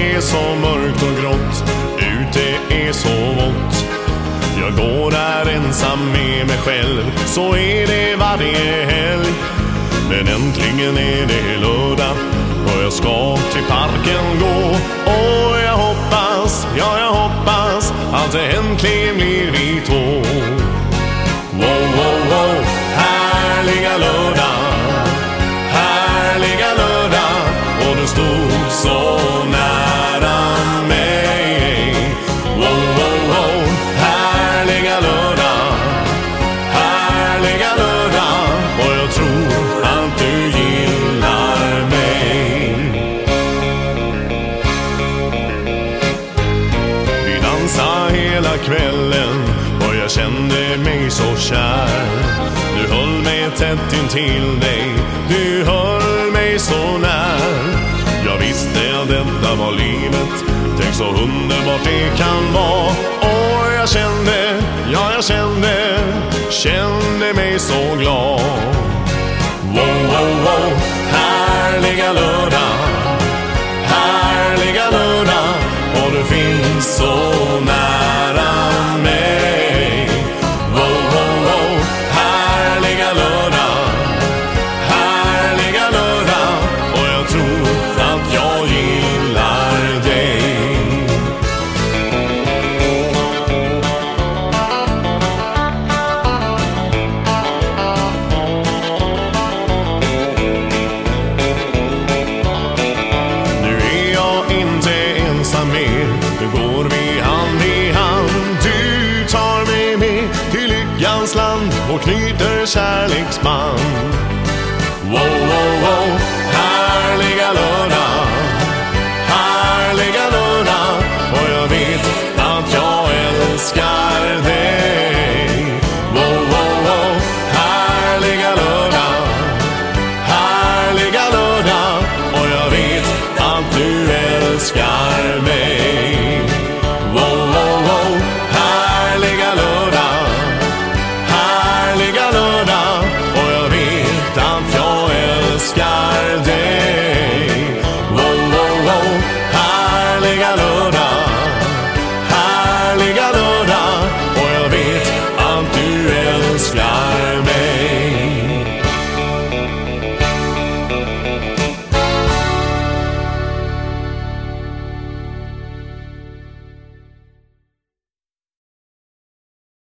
är så mörkt och grått, ute är så vått. Jag går här ensam med mig själv, så är det varje helg. Men äntligen är det lördag och jag ska till parken gå. Och jag hoppas, ja jag hoppas att det äntligen blir vi två. Kvällen och jag kände mig så kär. Du höll mig tätt intill dig, du höll mig så när. Jag visste att detta var livet, tänk så underbart det kan vara. Och jag kände, ja jag kände, kände mig så glad. Wow, wow, wow, härliga lördag härliga lördag och du finns så hans land och knyter kärleksband. Wow,